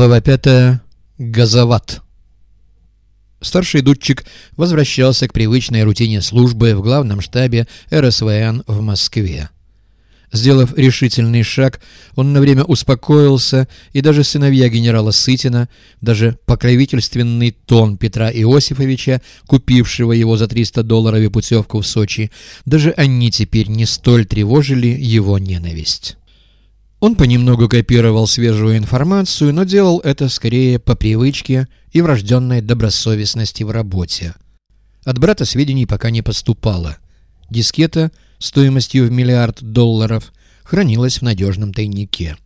Глава 5. Газоват. Старший дудчик возвращался к привычной рутине службы в главном штабе РСВН в Москве. Сделав решительный шаг, он на время успокоился, и даже сыновья генерала Сытина, даже покровительственный тон Петра Иосифовича, купившего его за 300 долларов и путевку в Сочи, даже они теперь не столь тревожили его ненависть. Он понемногу копировал свежую информацию, но делал это скорее по привычке и врожденной добросовестности в работе. От брата сведений пока не поступало. Дискета стоимостью в миллиард долларов хранилась в надежном тайнике.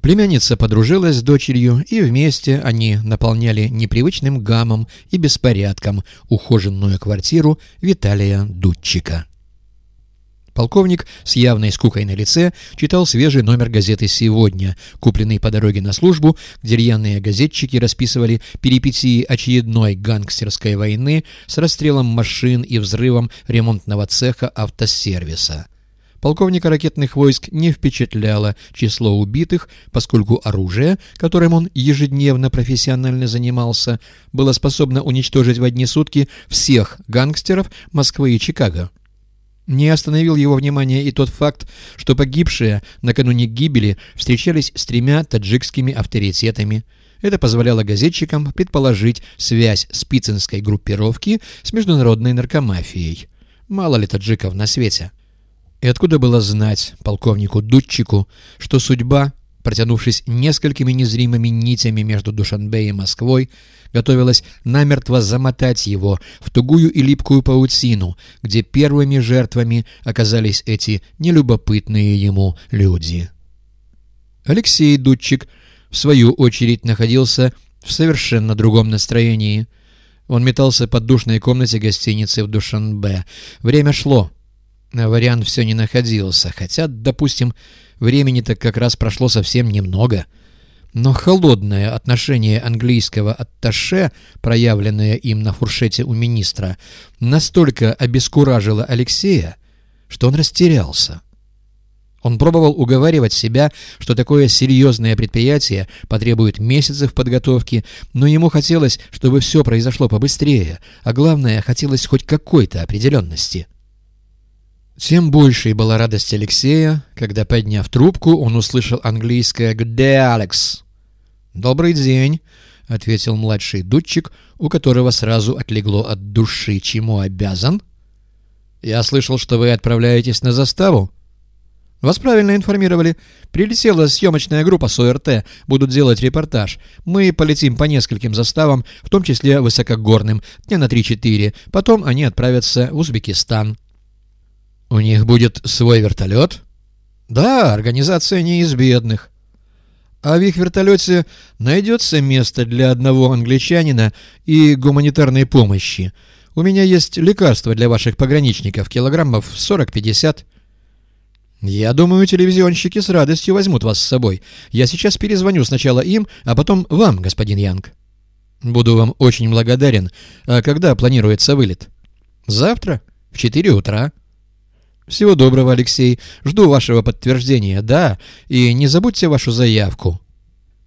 Племянница подружилась с дочерью, и вместе они наполняли непривычным гамом и беспорядком ухоженную квартиру Виталия Дудчика. Полковник с явной скукой на лице читал свежий номер газеты «Сегодня», купленный по дороге на службу, где рьяные газетчики расписывали перипетии очередной гангстерской войны с расстрелом машин и взрывом ремонтного цеха автосервиса. Полковника ракетных войск не впечатляло число убитых, поскольку оружие, которым он ежедневно профессионально занимался, было способно уничтожить в одни сутки всех гангстеров Москвы и Чикаго. Не остановил его внимание и тот факт, что погибшие накануне гибели встречались с тремя таджикскими авторитетами. Это позволяло газетчикам предположить связь спицинской группировки с международной наркомафией. Мало ли таджиков на свете. И откуда было знать полковнику Дудчику, что судьба протянувшись несколькими незримыми нитями между Душанбе и Москвой, готовилась намертво замотать его в тугую и липкую паутину, где первыми жертвами оказались эти нелюбопытные ему люди. Алексей Дудчик, в свою очередь, находился в совершенно другом настроении. Он метался по душной комнате гостиницы в Душанбе. Время шло. Вариант все не находился, хотя, допустим, Времени-то как раз прошло совсем немного. Но холодное отношение английского атташе, проявленное им на фуршете у министра, настолько обескуражило Алексея, что он растерялся. Он пробовал уговаривать себя, что такое серьезное предприятие потребует месяцев подготовки, но ему хотелось, чтобы все произошло побыстрее, а главное, хотелось хоть какой-то определенности. Тем большей была радость Алексея, когда, подняв трубку, он услышал английское «Где Алекс?». «Добрый день», — ответил младший дудчик, у которого сразу отлегло от души, чему обязан. «Я слышал, что вы отправляетесь на заставу». «Вас правильно информировали. Прилетела съемочная группа с ОРТ. Будут делать репортаж. Мы полетим по нескольким заставам, в том числе высокогорным, дня на 3-4. Потом они отправятся в Узбекистан». «У них будет свой вертолет?» «Да, организация не из бедных». «А в их вертолете найдется место для одного англичанина и гуманитарной помощи. У меня есть лекарства для ваших пограничников, килограммов 40-50». «Я думаю, телевизионщики с радостью возьмут вас с собой. Я сейчас перезвоню сначала им, а потом вам, господин Янг». «Буду вам очень благодарен. А когда планируется вылет?» «Завтра в 4 утра». «Всего доброго, Алексей. Жду вашего подтверждения, да, и не забудьте вашу заявку».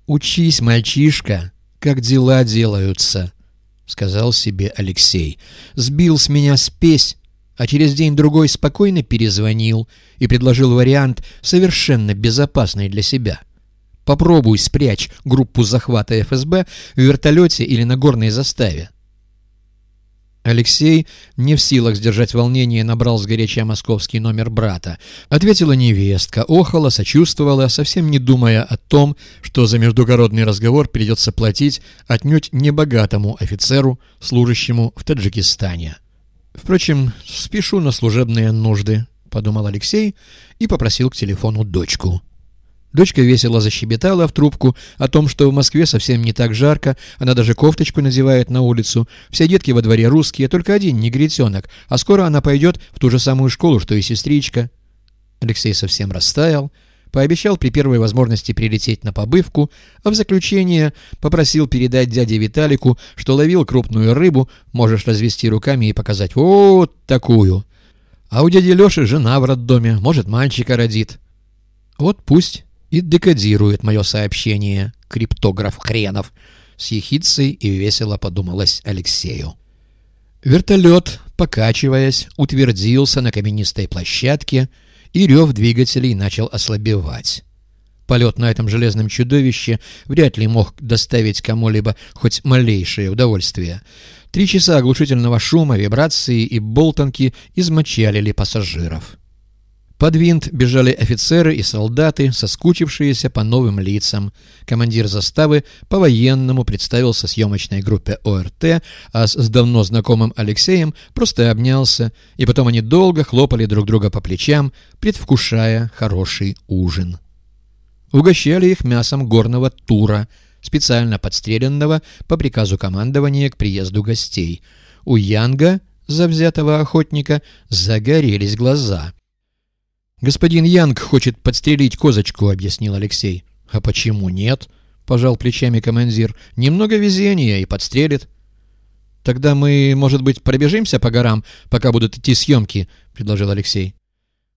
«Учись, мальчишка, как дела делаются», — сказал себе Алексей. «Сбил с меня спесь, а через день-другой спокойно перезвонил и предложил вариант совершенно безопасный для себя». Попробуй спрячь группу захвата ФСБ в вертолете или на горной заставе. Алексей, не в силах сдержать волнение, набрал сгоряча московский номер брата. Ответила невестка, охала, сочувствовала, совсем не думая о том, что за междугородный разговор придется платить отнюдь небогатому офицеру, служащему в Таджикистане. «Впрочем, спешу на служебные нужды», — подумал Алексей и попросил к телефону дочку. Дочка весело защебетала в трубку о том, что в Москве совсем не так жарко, она даже кофточку надевает на улицу. Все детки во дворе русские, только один негритенок, а скоро она пойдет в ту же самую школу, что и сестричка. Алексей совсем растаял, пообещал при первой возможности прилететь на побывку, а в заключение попросил передать дяде Виталику, что ловил крупную рыбу, можешь развести руками и показать вот такую. А у дяди Леши жена в роддоме, может, мальчика родит. Вот пусть и декодирует мое сообщение, криптограф хренов, с ехицей и весело подумалось Алексею. Вертолет, покачиваясь, утвердился на каменистой площадке, и рев двигателей начал ослабевать. Полет на этом железном чудовище вряд ли мог доставить кому-либо хоть малейшее удовольствие. Три часа оглушительного шума, вибрации и болтанки измочалили пассажиров. Под винт бежали офицеры и солдаты, соскучившиеся по новым лицам. Командир заставы по-военному представился съемочной группе ОРТ, а с давно знакомым Алексеем просто обнялся, и потом они долго хлопали друг друга по плечам, предвкушая хороший ужин. Угощали их мясом горного тура, специально подстреленного по приказу командования к приезду гостей. У Янга, завзятого охотника, загорелись глаза — «Господин Янг хочет подстрелить козочку», — объяснил Алексей. «А почему нет?» — пожал плечами командир. «Немного везения и подстрелит». «Тогда мы, может быть, пробежимся по горам, пока будут идти съемки», — предложил Алексей.